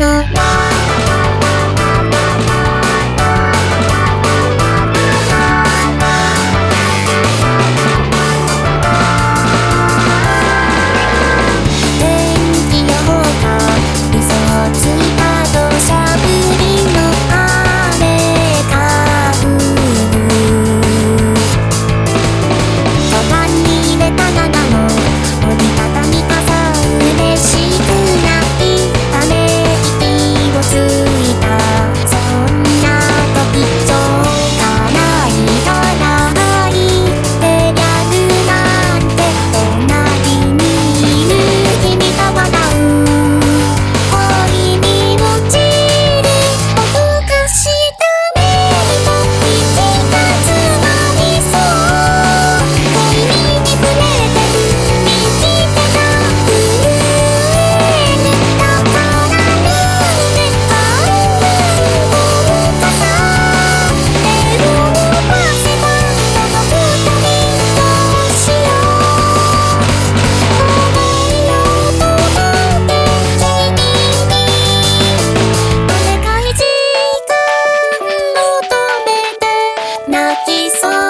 no. 泣きそう。